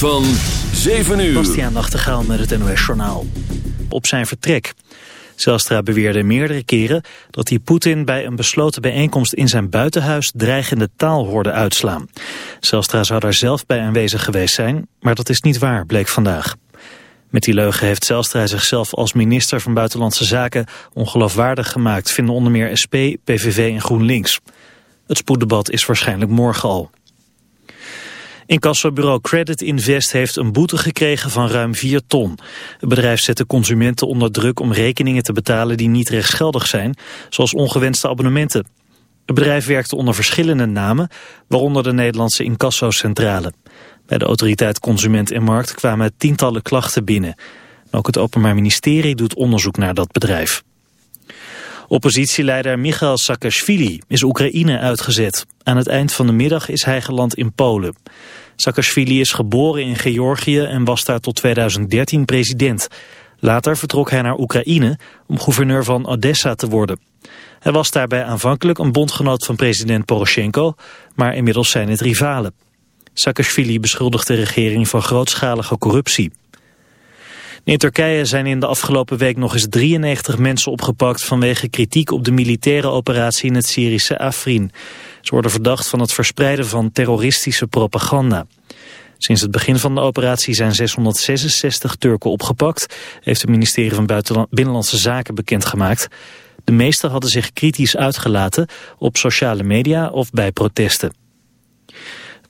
van 7 uur. Bastiaan Nachtegaal met het NOS Journaal. Op zijn vertrek. Zelstra beweerde meerdere keren dat hij Poetin bij een besloten bijeenkomst in zijn buitenhuis dreigende taal hoorde uitslaan. Zelstra zou daar zelf bij aanwezig geweest zijn, maar dat is niet waar, bleek vandaag. Met die leugen heeft Zelstra zichzelf als minister van Buitenlandse Zaken ongeloofwaardig gemaakt, vinden onder meer SP, PVV en GroenLinks. Het spoeddebat is waarschijnlijk morgen al. Incassobureau Credit Invest heeft een boete gekregen van ruim 4 ton. Het bedrijf zette consumenten onder druk om rekeningen te betalen die niet rechtsgeldig zijn, zoals ongewenste abonnementen. Het bedrijf werkte onder verschillende namen, waaronder de Nederlandse Incassocentrale. Bij de autoriteit Consument en Markt kwamen tientallen klachten binnen. Ook het Openbaar Ministerie doet onderzoek naar dat bedrijf. Oppositieleider Michail Saakashvili is Oekraïne uitgezet. Aan het eind van de middag is hij geland in Polen. Saakashvili is geboren in Georgië en was daar tot 2013 president. Later vertrok hij naar Oekraïne om gouverneur van Odessa te worden. Hij was daarbij aanvankelijk een bondgenoot van president Poroshenko, maar inmiddels zijn het rivalen. Saakashvili beschuldigt de regering van grootschalige corruptie. In Turkije zijn in de afgelopen week nog eens 93 mensen opgepakt vanwege kritiek op de militaire operatie in het Syrische Afrin. Ze worden verdacht van het verspreiden van terroristische propaganda. Sinds het begin van de operatie zijn 666 Turken opgepakt, heeft het ministerie van Binnenlandse Zaken bekendgemaakt. De meesten hadden zich kritisch uitgelaten op sociale media of bij protesten.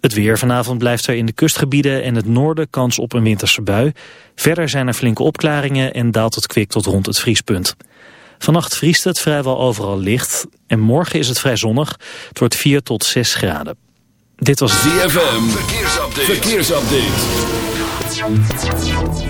Het weer vanavond blijft er in de kustgebieden en het noorden kans op een winterse bui. Verder zijn er flinke opklaringen en daalt het kwik tot rond het vriespunt. Vannacht vriest het vrijwel overal licht en morgen is het vrij zonnig. Het wordt 4 tot 6 graden. Dit was. Verkeersupdate. Verkeersupdate.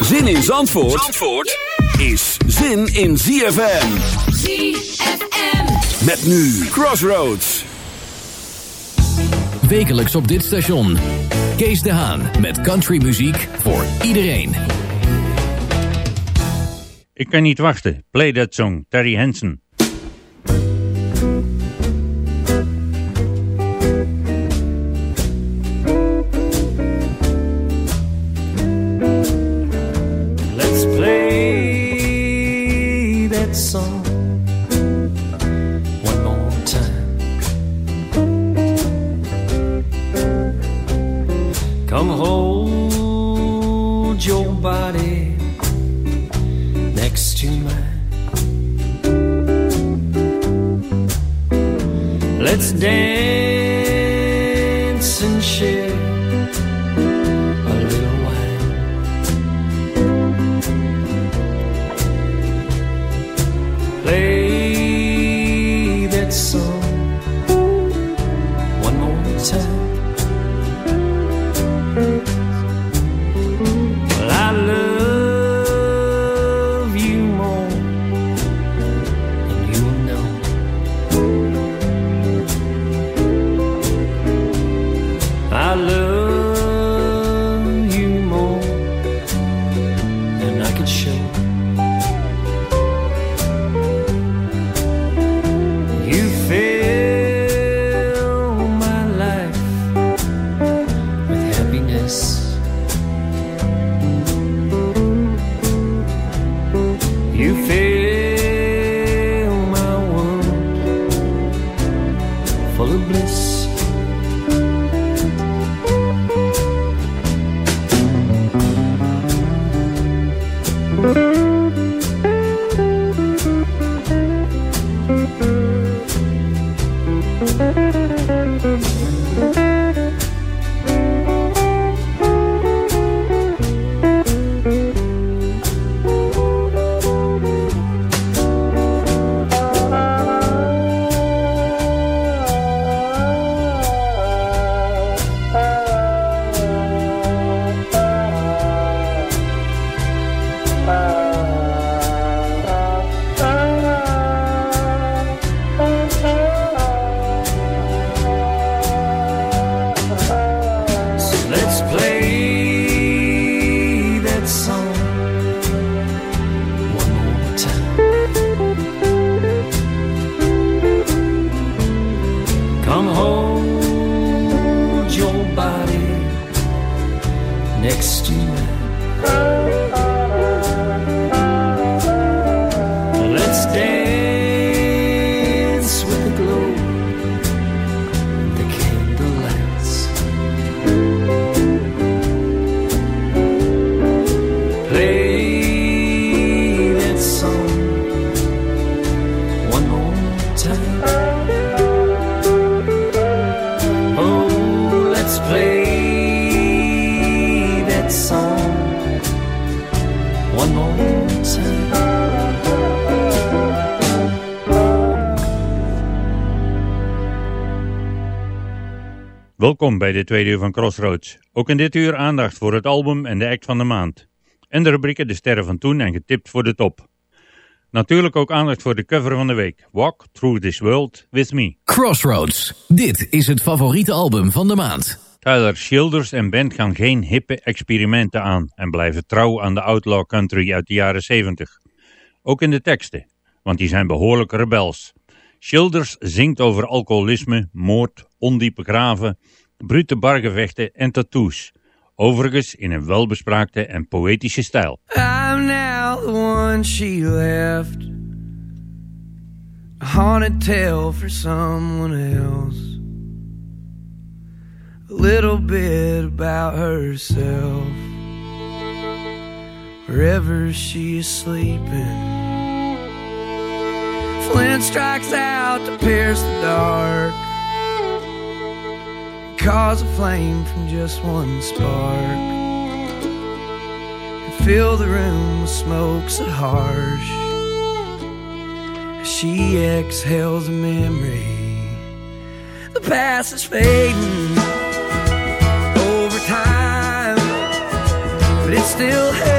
Zin in Zandvoort, Zandvoort is zin in ZFM. ZFM. Met nu Crossroads. Wekelijks op dit station. Kees de Haan met countrymuziek voor iedereen. Ik kan niet wachten. Play that song, Terry Hansen. Welkom bij de tweede uur van Crossroads. Ook in dit uur aandacht voor het album en de act van de maand. En de rubrieken De Sterren van Toen en Getipt voor de Top. Natuurlijk ook aandacht voor de cover van de week. Walk Through This World With Me. Crossroads. Dit is het favoriete album van de maand. Tyler Childers en band gaan geen hippe experimenten aan en blijven trouw aan de outlaw country uit de jaren 70. Ook in de teksten, want die zijn behoorlijk rebels. Childers zingt over alcoholisme, moord, ondiepe graven, brute bargevechten en tattoos. Overigens in een welbespraakte en poëtische stijl. I'm now the one she left. A haunted tale for someone else. A little bit about herself. Wherever she is sleeping. Flint strikes out to pierce the dark. Cause a flame from just one spark and fill the room with smoke so harsh. She exhales a memory, the past is fading over time, but it's still hanging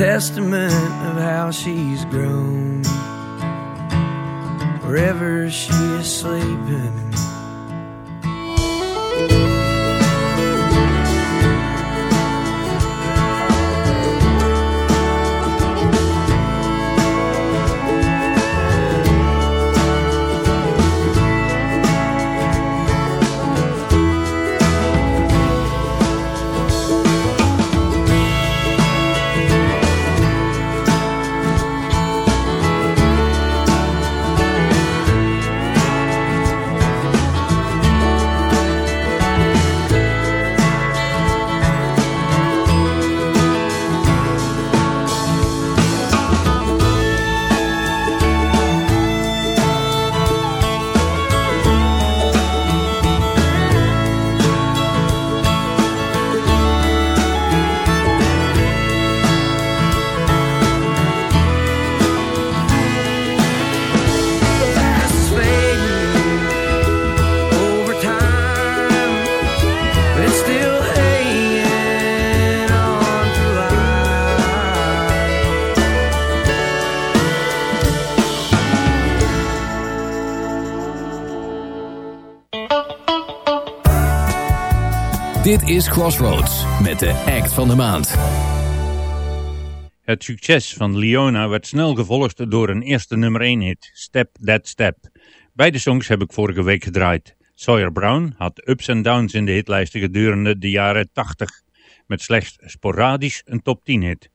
testament of how she's grown. Wherever she is sleeping. Is Crossroads met de act van de maand. Het succes van Leona werd snel gevolgd door een eerste nummer 1 hit, Step That Step. Beide songs heb ik vorige week gedraaid. Sawyer Brown had ups en downs in de hitlijsten gedurende de jaren 80, met slechts sporadisch een top 10 hit.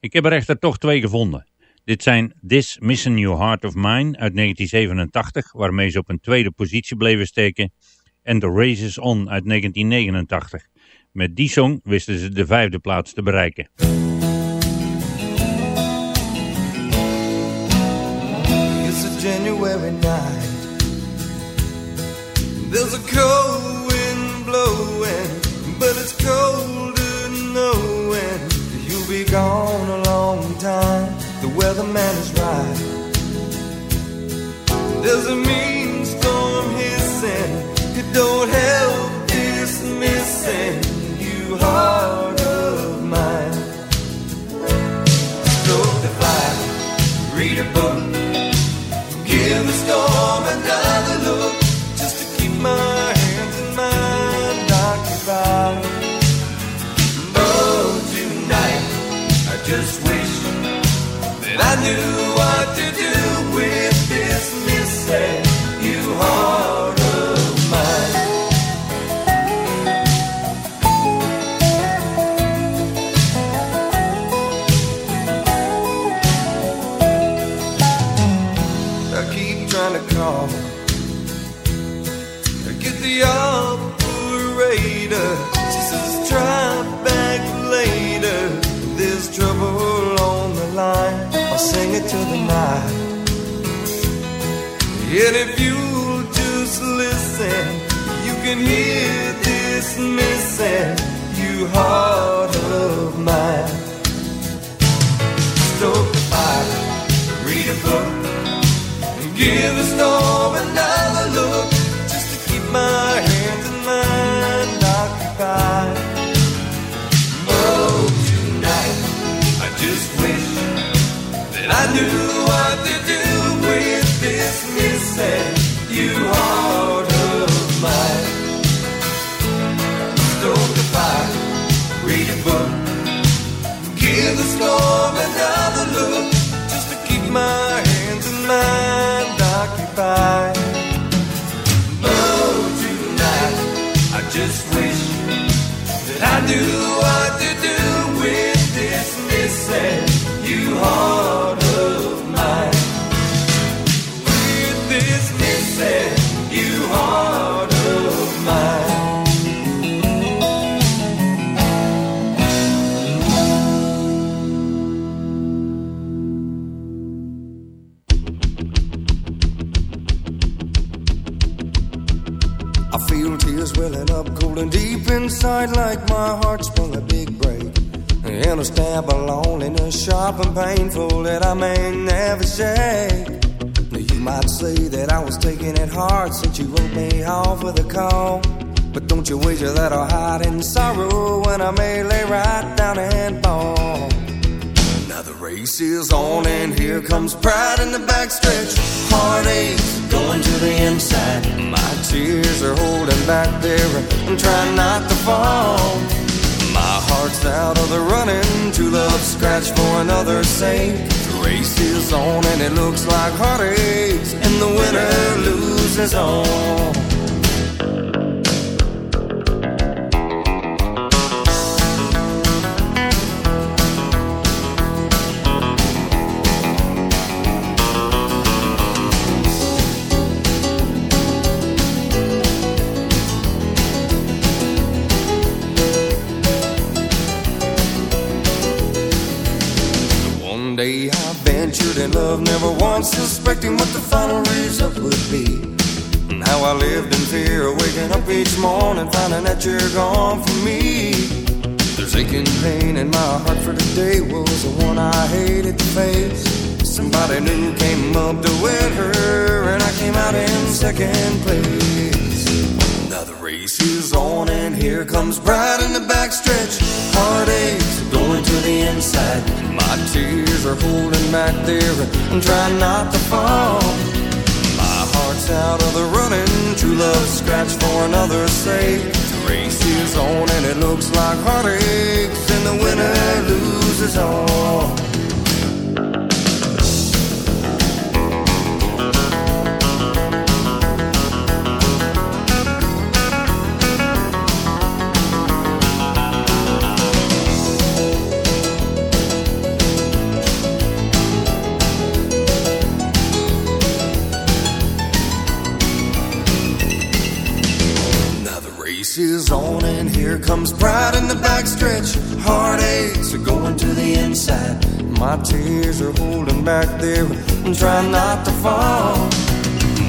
Ik heb er echter toch twee gevonden. Dit zijn This Missing You Heart of Mine uit 1987, waarmee ze op een tweede positie bleven steken, en The Race Is On uit 1989. Met die song wisten ze de vijfde plaats te bereiken. It's a January night. There's a cold wind blowing, but it's colder knowing you'll be gone a long time. The weatherman is right. There's a. It don't help dismissing you, heart night. And if you'll just listen, you can hear this missing you heart of mine. Stoke the fire, read a book. And give the storm occupied. Inside like my heart sprung a big break. And a stab of loneliness sharp and painful that I may never shake. You might say that I was taking it hard since you wrote me off with a call. But don't you wager that I'll hide in sorrow when I may lay right down and fall. Race is on and here comes pride in the backstretch. Heartaches going to the inside. My tears are holding back there and trying not to fall. My heart's out of the running. True love scratch for another's sake. Race is on and it looks like heartaches. And the winner loses all. Love, never once suspecting what the final result would be. And how I lived in fear, waking up each morning, finding that you're gone from me. There's aching pain in my heart for today was the one I hated to face. Somebody new came up to win her, and I came out in second place. Now the race is on, and here comes pride in the backstretch. Heartaches going to the inside. My tears are holding back there, and trying not to fall. My heart's out of the running. True love scratch for another's sake. The race is on and it looks like heartaches, and the winner loses all. My tears are holding back there and trying not to fall.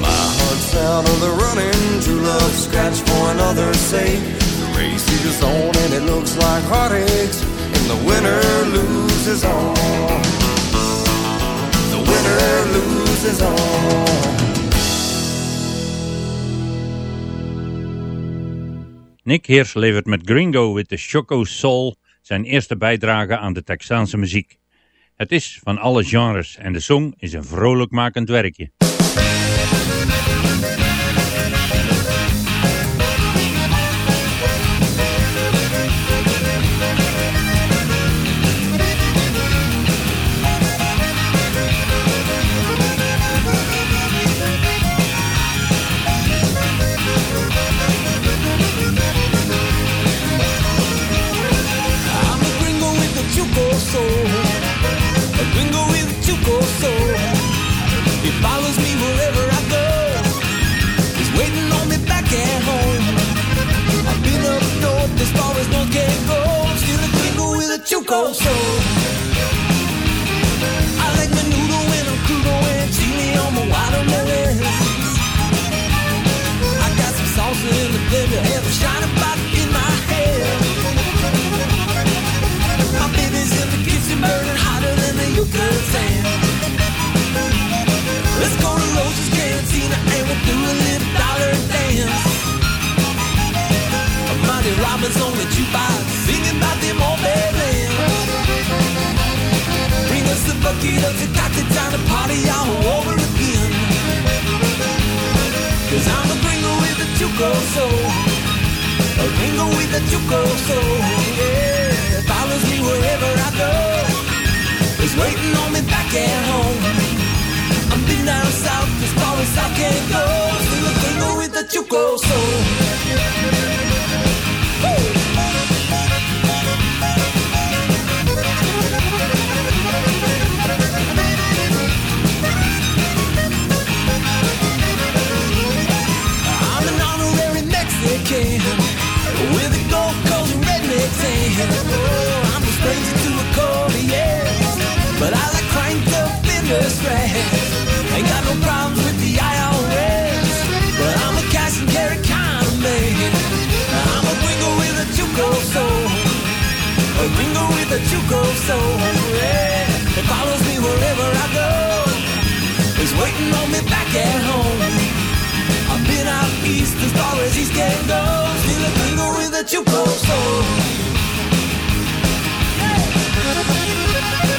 My heart's out of the running, true love scratch for another sake. The race is on and it looks like heartaches, and the winner loses all. The winner loses all. Nick Heers levert met Gringo with the Choco Soul zijn eerste bijdrage aan de Texaanse muziek. Het is van alle genres en de song is een vrolijkmakend werkje. A chuco soul. I like my noodle when I'm crudo and chili on my watermelons. I got some salsa in the blender, have a shiny spot in my hair. My baby's in the kitchen burning hotter than the Yucatan. Let's go to Rose's Cantina and we'll do a little dollar dance. Marty Robbins on the jukebox singing about them old badlands. Us a bucket of Tecate time to party all over again. Cause I'm a gringo with a chuco soul. A gringo with a chuco soul. Yeah, follows me wherever I go. It's waiting on me back at home. I'm been down south as far as I can go. Still a gringo with a chuco soul. Up fender. Ain't got no problems with the IRS, but I'm a cash and carry kind of man. I'm a gringo with a chuco soul, a gringo with a chuco soul. Yeah, it follows me wherever I go. It's waiting on me back at home. I've been out east as far as east can go. Still a gringo with a chupo soul. Yeah,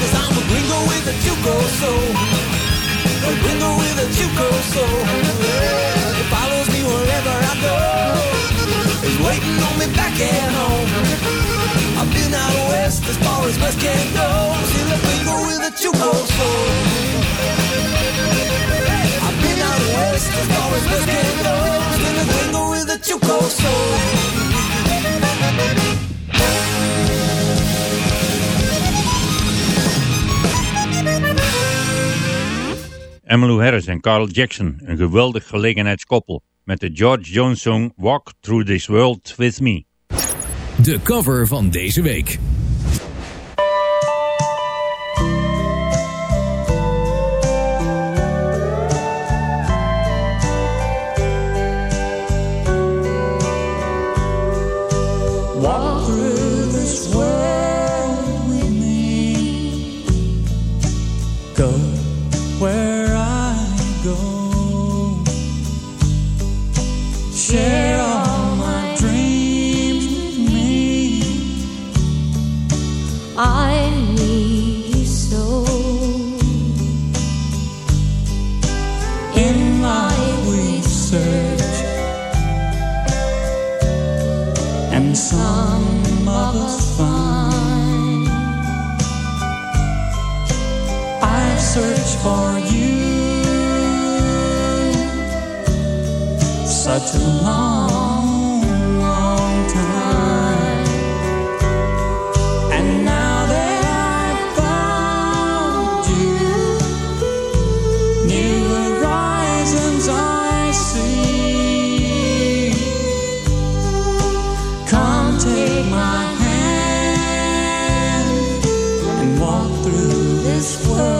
cause I'm a gringo with a chuco soul. A gringo with a chuco soul. It follows me wherever I go. It's waiting on me back at home. I've been out west as far as west can go. Still a gringo with a chuco soul. I've been out west as far as west can go. Still a gringo with a chuco soul. Emmylou Harris en Carl Jackson, een geweldig gelegenheidskoppel, met de George Jones song Walk Through This World With Me. De cover van deze week. share all my dreams with me. I need you so. In life we search, and some of us find. I search for you. such a long, long time. And now that I found you, new horizons I see. Come take my hand and walk through this world.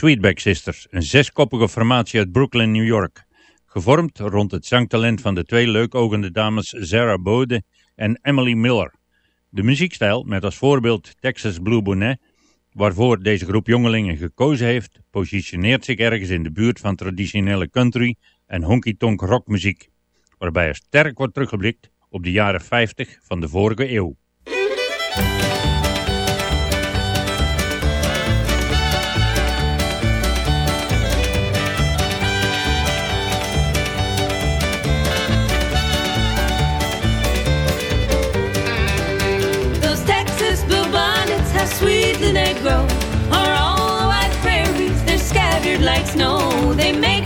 Sweetback Sisters, een zeskoppige formatie uit Brooklyn, New York. Gevormd rond het zangtalent van de twee leukogende dames Zara Bode en Emily Miller. De muziekstijl, met als voorbeeld Texas Blue Bonnet, waarvoor deze groep jongelingen gekozen heeft, positioneert zich ergens in de buurt van traditionele country en honky-tonk rockmuziek, waarbij er sterk wordt teruggeblikt op de jaren 50 van de vorige eeuw. snow. They make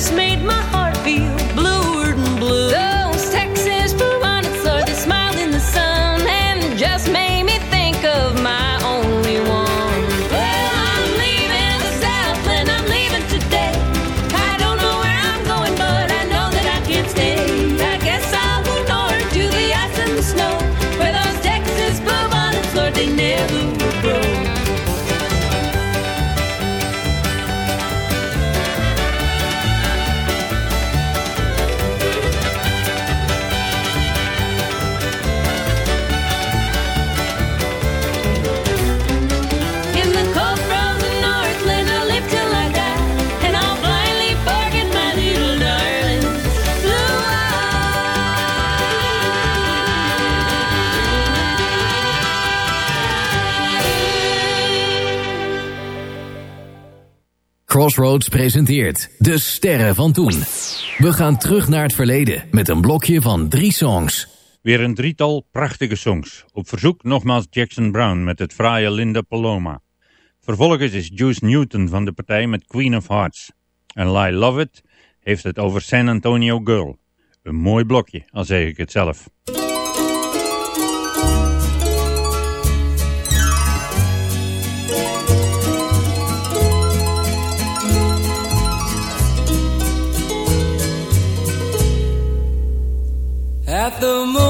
just made my Crossroads presenteert De Sterren van Toen. We gaan terug naar het verleden met een blokje van drie songs. Weer een drietal prachtige songs. Op verzoek nogmaals Jackson Brown met het fraaie Linda Paloma. Vervolgens is Juice Newton van de partij met Queen of Hearts. En Lyle Lovett heeft het over San Antonio Girl. Een mooi blokje, al zeg ik het zelf. the moon.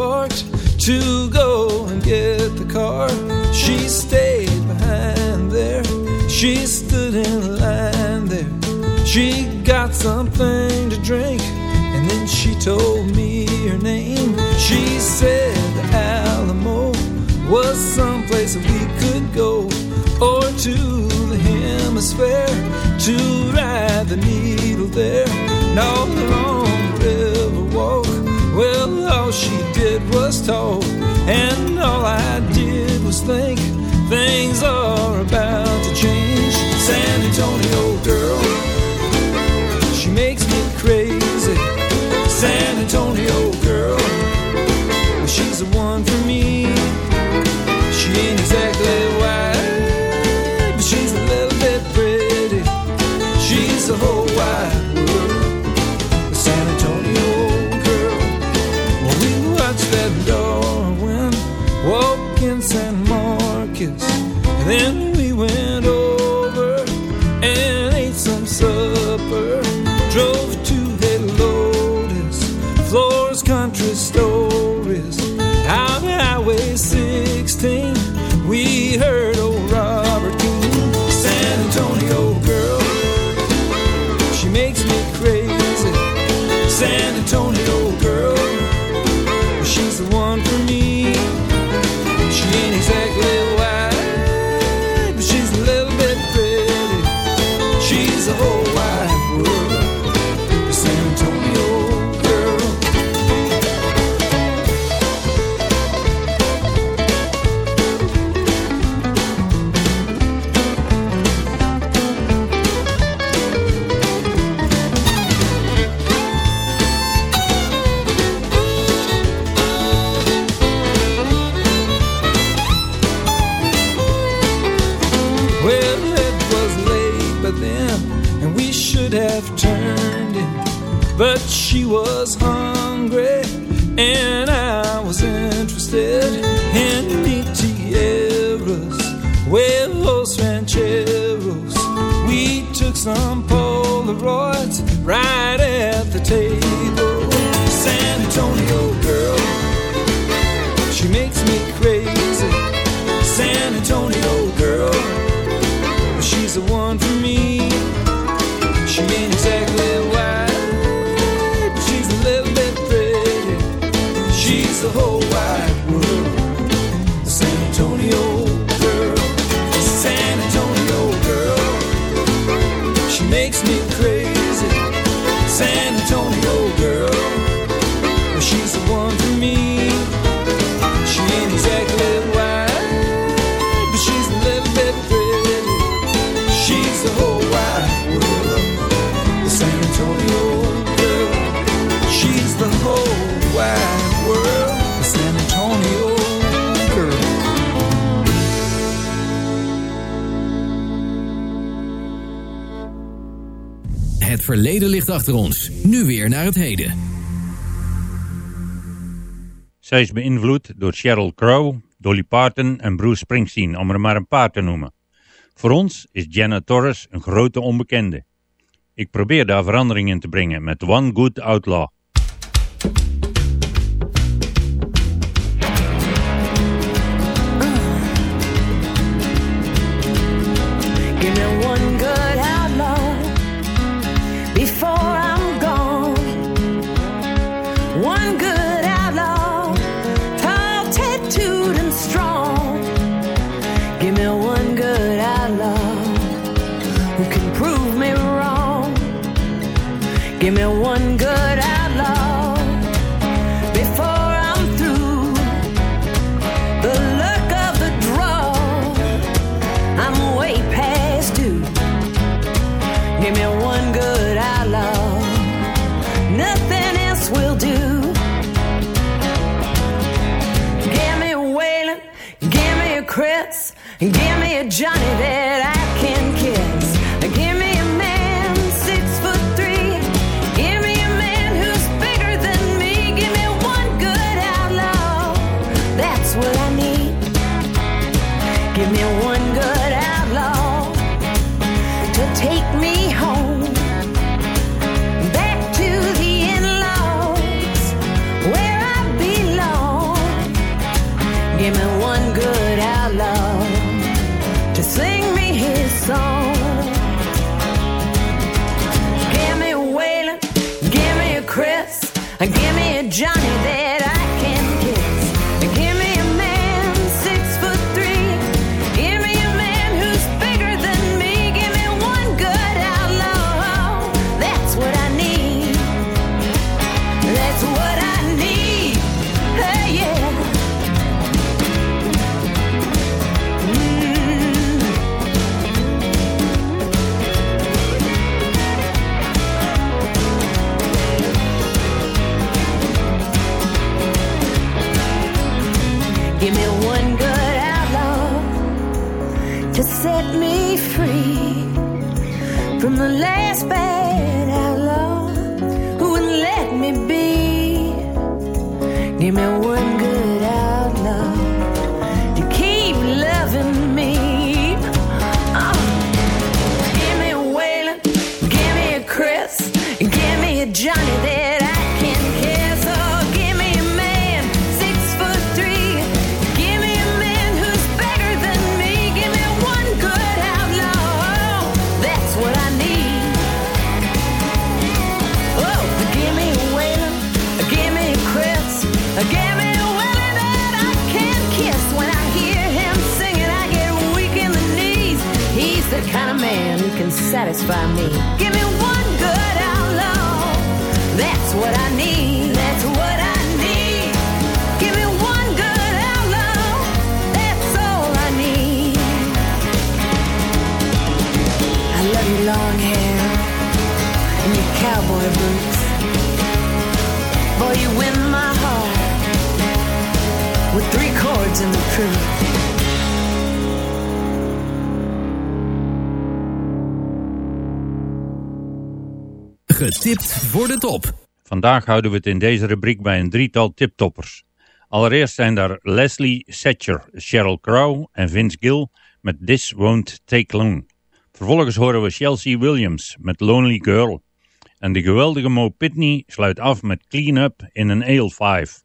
to go talk, and verleden ligt achter ons. Nu weer naar het heden. Zij is beïnvloed door Sheryl Crow, Dolly Parton en Bruce Springsteen, om er maar een paar te noemen. Voor ons is Jenna Torres een grote onbekende. Ik probeer daar verandering in te brengen met One Good Outlaw. Give me one satisfy me. Give me one good outlaw. That's what I need. That's what I need. Give me one good outlaw. That's all I need. I love your long hair and your cowboy boots. Boy, you win my heart with three chords and the truth. Getipt voor de top. Vandaag houden we het in deze rubriek bij een drietal tiptoppers. Allereerst zijn daar Leslie Setcher, Sheryl Crow en Vince Gill met This Won't Take Long. Vervolgens horen we Chelsea Williams met Lonely Girl. En de geweldige Mo Pitney sluit af met Clean Up in een Ale 5.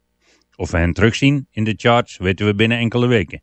Of we hen terugzien in de charts weten we binnen enkele weken.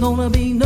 gonna be no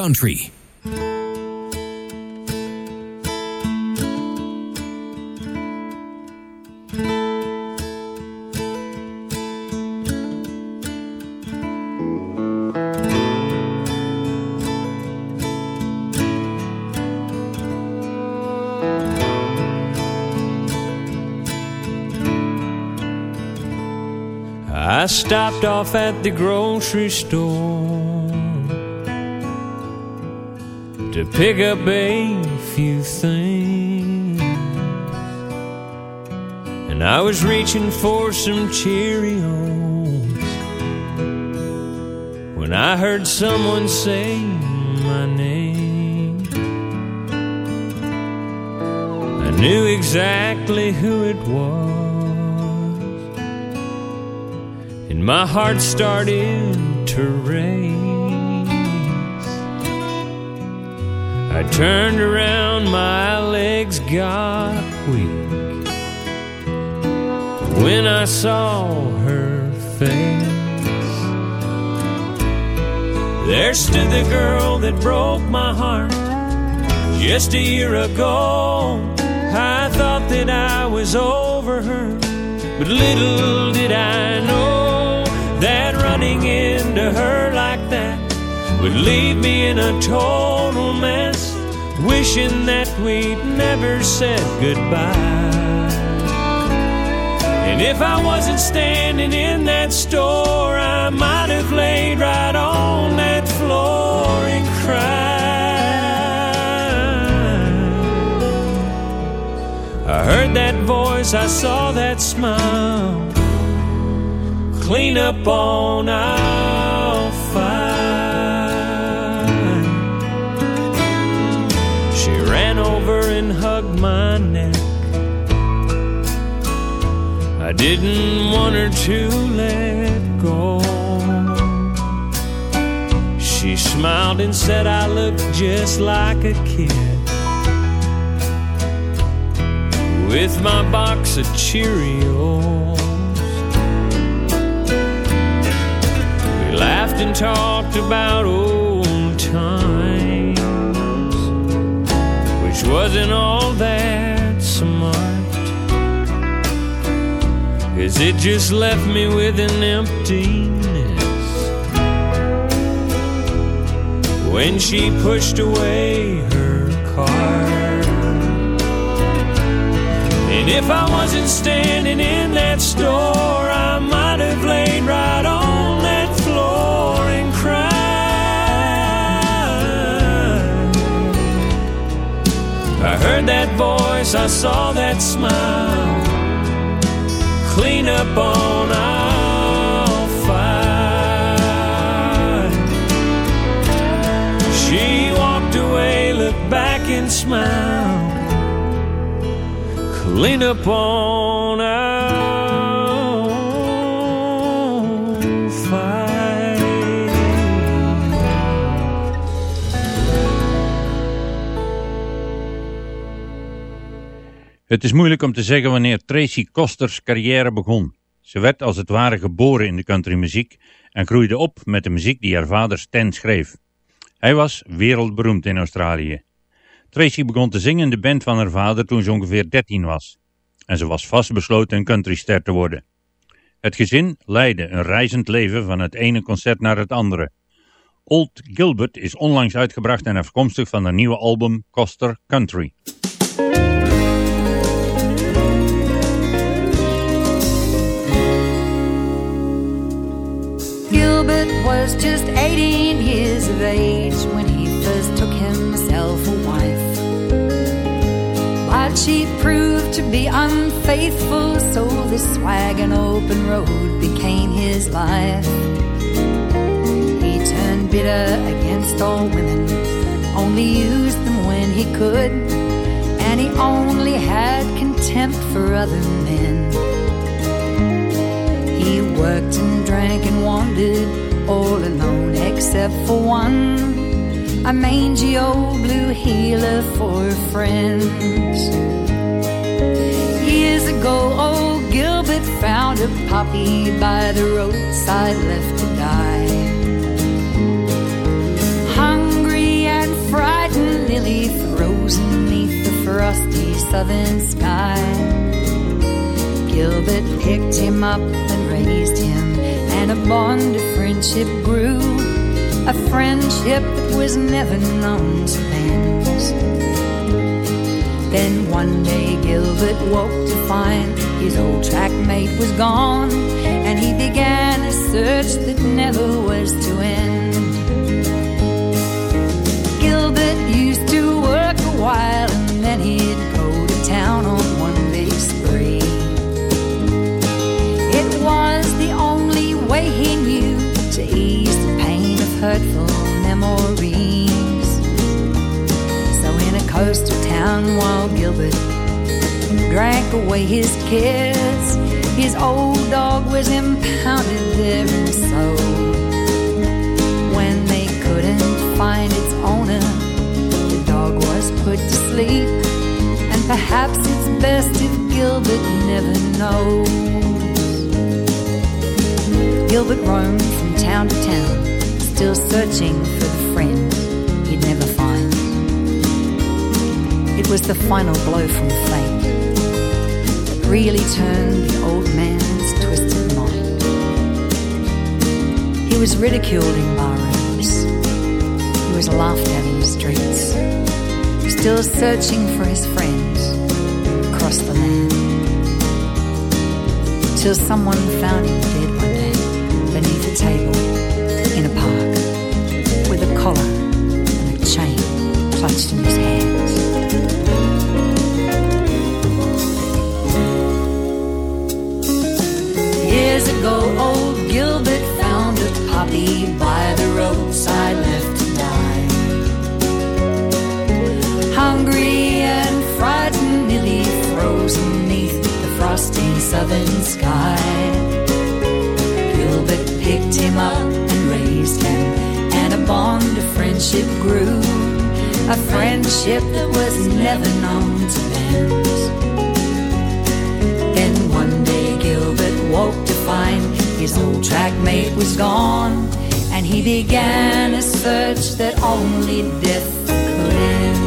country. I stopped off at the grocery store to pick up a few things. And I was reaching for some Cheerios when I heard someone say my name. I knew exactly who it was, and my heart started to rain. I turned around, my legs got weak. When I saw her face, there stood the girl that broke my heart. Just a year ago, I thought that I was over her, but little did I know that running into her like that would leave me in a total wishing that we'd never said goodbye. And if I wasn't standing in that store, I might have laid right on that floor and cried. I heard that voice, I saw that smile. Clean up on aisle my neck. I didn't want her to let go. She smiled and said I looked just like a kid. With my box of Cheerios. We laughed and talked about old wasn't all that smart. Cause it just left me with an emptiness when she pushed away her car. And if I wasn't standing in that store, I might have laid right on I heard that voice, I saw that smile clean up on aisle five. She walked away, looked back and smiled. Clean up on Het is moeilijk om te zeggen wanneer Tracy Kosters carrière begon. Ze werd als het ware geboren in de countrymuziek en groeide op met de muziek die haar vader Stan schreef. Hij was wereldberoemd in Australië. Tracy begon te zingen in de band van haar vader toen ze ongeveer 13 was. En ze was vastbesloten een countryster te worden. Het gezin leidde een reizend leven van het ene concert naar het andere. Old Gilbert is onlangs uitgebracht en afkomstig van haar nieuwe album Coster Country. Was just 18 years of age when he first took himself a wife. But she proved to be unfaithful, so the swag and open road became his life. He turned bitter against all women, only used them when he could, and he only had contempt for other men. He worked and drank and wandered all alone except for one a mangy old blue heeler for friends. Years ago, old Gilbert found a puppy by the roadside left to die. Hungry and frightened, nearly frozen neath the frosty southern sky. Gilbert picked him up and raised him, and a bond of friendship grew. A friendship that was never known to end. Then one day Gilbert woke to find his old track mate was gone, and he began a search that never was to end. Gilbert used to work a while, and then he'd go to town on drank away his cares, his old dog was impounded there and sold. When they couldn't find its owner, the dog was put to sleep. And perhaps it's best if Gilbert never knows. Gilbert roamed from town to town, still searching for the friend he'd never find. It was the final blow from fate really turned the old man's twisted mind. He was ridiculed in barrooms. He was laughed at in the streets. Still searching for his friends across the land. Till someone found him dead one day beneath a table in a park with a collar and a chain clutched in his hands. Ago, old Gilbert found a poppy by the roadside left to die. Hungry and frightened, nearly frozen neath the frosty southern sky. Gilbert picked him up and raised him, and a bond of friendship grew. A friendship that was never known to bend. Then one day Gilbert to find his old track mate was gone, and he began a search that only death could end.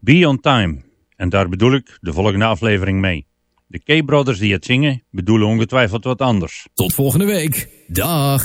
Be on Time. En daar bedoel ik de volgende aflevering mee. De K-brothers die het zingen bedoelen ongetwijfeld wat anders. Tot volgende week. Dag.